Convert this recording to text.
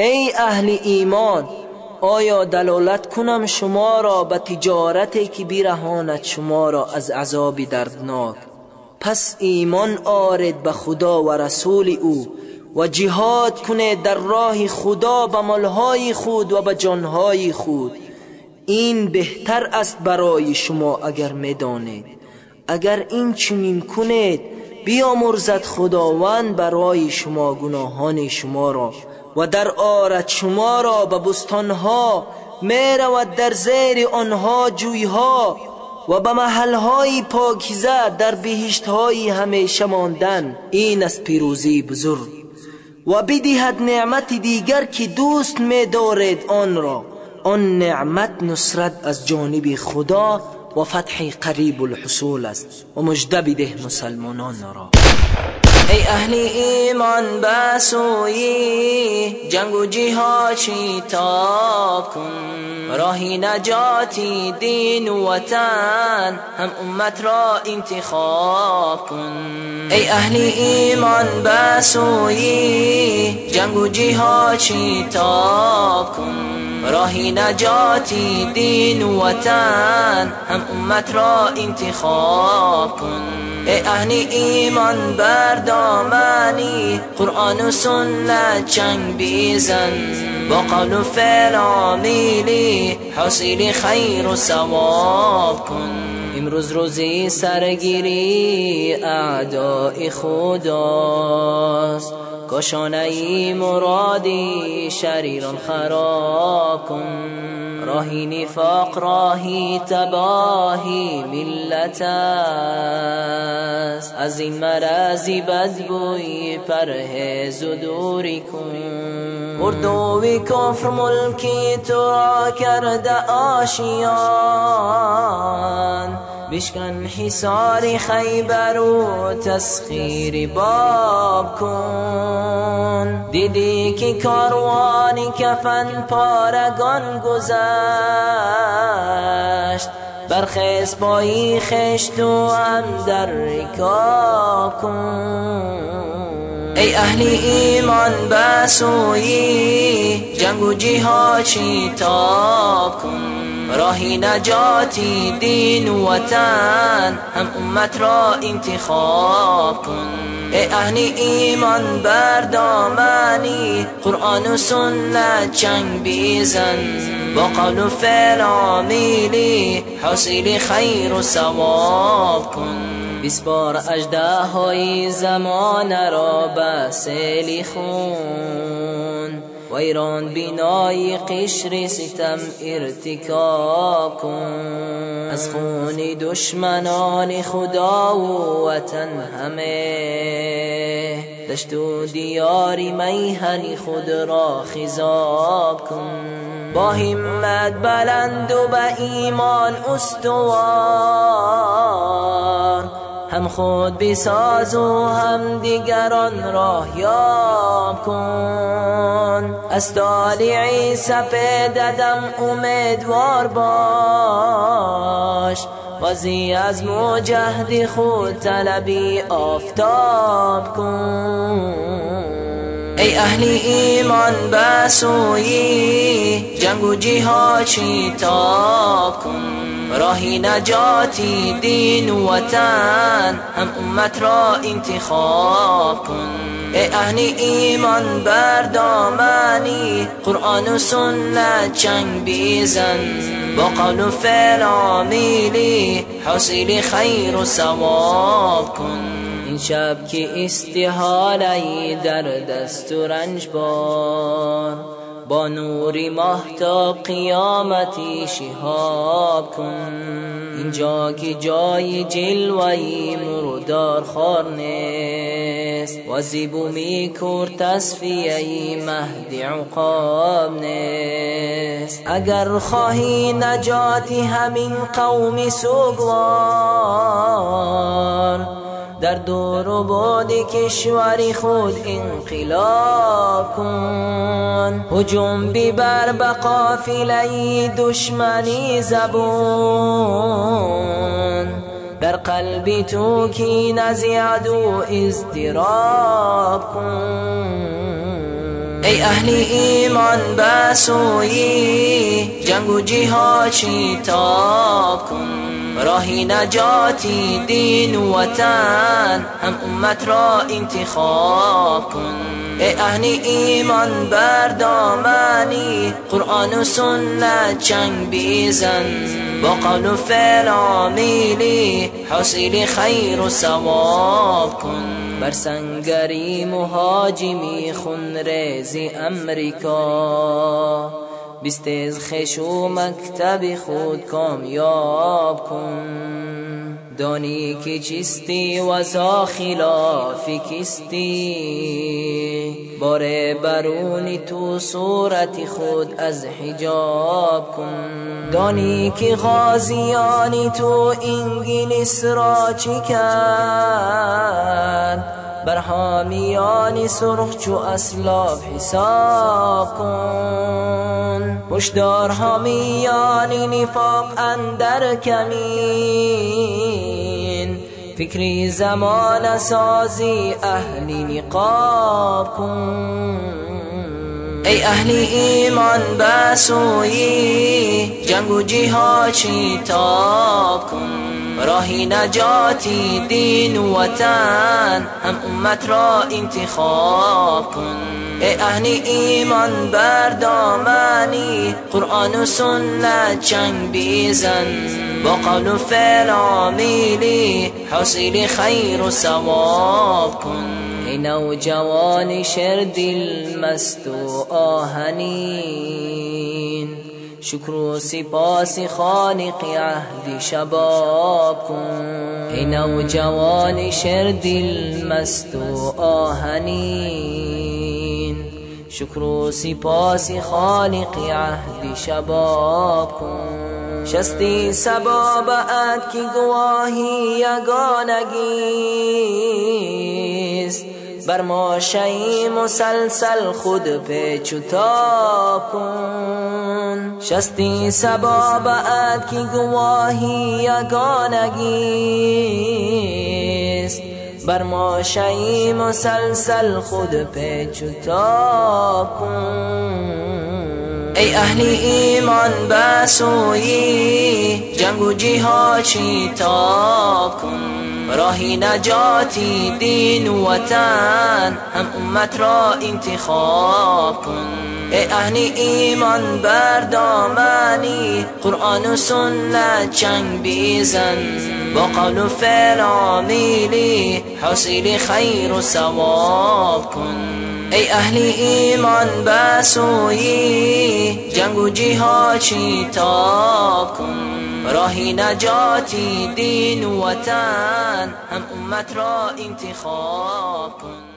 ای اهل ایمان آیا دلالت کنم شما را به تجارتی که بیرهاند شما را از عذاب دردناک؟ پس ایمان آرد به خدا و رسول او و جهاد کنید در راه خدا به مالهای خود و به جانهای خود. این بهتر است برای شما اگر می‌دانید. اگر این چنین کنید بیامرزد خداوند برای شما گناهان شما را. و در آرد شما را به بستانها می رود در زیر آنها جویها و به محلهای پاکیزه در بهشتهای همیشه ماندن. این است پیروزی بزرگ. و بدهد نعمت دیگر که دوست می دارد آن را. آن نعمت نصرت از جانب خدا و فتح قریب الحصول است. و مجده بده مسلمانان را. ای اهل ایمان بسوی جنگ و جهاد تا کن. راهی نجاتی دین و وطن هم امت را انتخاب کن. ای اهل ایمان بسوی جنگ و جهاد کن. راهی نجاتی دین و وطن. هم امت را انتخاب کن. ای أهل ایمان بردامنی قرآن و سنت چنگ بیزن. با قول و فعل آمیلی حاصل خیر و ثواب کن. امروز روزی سرگیری اعدای خداست. کشانه ای مرادی شریران خراب کن. راهی نفاق راهی تباهی ملت است. از این مرضی بدبوی پرهز و دوری کن. اردوی کفر ملکی تو را کرده آشیان. بشکن حسار خیبر و تسخیر باب کن. دیدی که کاروانی کفن پارگان گذشت. برخیز پایی خشت و هم در رکاب کن. ای اهل ایمان بسوی جنگ و جهاد تاب کن. نجاتی دین و وطن. هم امت را انتخاب کن. ای أهل ایمان بردامنی قرآن و سنت چنگ بیزن. با قول و فعل آمیلی حاصل خیر و ثواب کن. بسپار اجده های زمان را به سیلی خون. و ایران بینای قشر ستم ارتکاب کن. از خون دشمنان خدا و وطن همه. دشت و دیاری میهن خود را خزاب کن. با همت بلند و به ایمان استوار خود بساز و هم دیگران را یاب کن. از طالعی سپیددم امیدوار باش. وزی از مجهد خود طلبی آفتاب کن. ای اهل ایمان بسوی جنگ و جهاد تاب کن. راهی نجاتی دین و وطن هم امت را انتخاب کن. ای اهل ایمان بردامنی قرآن و سنت چنگ بیزن. با قول و فعل آمیلی حاصل خیر و ثواب کن. این شب که استحاله در دست و رنج بار. با نوری تا قیامتی شهاب کن. اینجا که جای جلوی مردار خار نیست. و زیبو می کور تصفیه مهدی عقاب نیست. اگر خواهی نجاتی همین قوم سوگوار در دور و باد کشوری خود انقلاب کن. هجوم ببر به قافله دشمنی زبون. در قلب تو کی نزیاد و ازدراب کن. ای اهلی ایمان بسویی جنگ و جیها چی تاب کن. راهی نجاتی دین و وطن. هم امت را انتخاب کن. ای اهلی ایمان بردامنی قرآن و سنت چنگ بیزن. با قول و فعل آمیلی حاصل خیر و ثواب کن. بر سنگری مهاجمی خون ریزی امریکا. بیست از و مکتب خود کامیاب کن. دانی که چیستی و سا خلافی کستی باره برونی تو صورت خود از حجاب کن. دانی که غازیانی تو انگلیس را چی کرد؟ بر حامیان سرخ چو اسلاف حساب کن. هشدار حامیان نفاق اندر کمین. فکری زمان سازی اهلی نقاب کن. ای اهلی ایمان بسویی جنگ و جیها چی تاب کن. راهی نجاتی دین و وطن. هم امت را انتخاب کن. ای اهلی ایمان بردامنی قرآن و سنت چنگ بیزن. با قول و فعل آمیلی حاصل خیر و ثواب کن. ای نوجوان شر دل مست و آهنین. شکر و سپاس خالق عهد شباب کن. ای نوجوان شر دل مست و آهنین. شکر و سپاس خالق عهد شباب کن. شستی سبابت کی گواهی یگانگیست بر ما شی مسلسل خود پیچ تاب کن. شستی سبابت کی گواهی یگانگیست. بر ما شی مسلسل خود پیچ تاب کن. ای اهلی ایمان بسویی جنگ و جیها چی کن. راهی نجاتی دین و وطن. هم امت را انتخاب کن. ای اهلی ایمان بردامنی قرآن و سنت چنگ بیزن. با قول و فعل حاصل خیر و ثواب کن. ای اهلی ایمان بسویی. جنگ و جیها چی تاب کن. راهی نجاتی دین و وطن. هم امت را انتخاب کن.